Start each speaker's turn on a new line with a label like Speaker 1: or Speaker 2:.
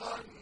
Speaker 1: قَدْ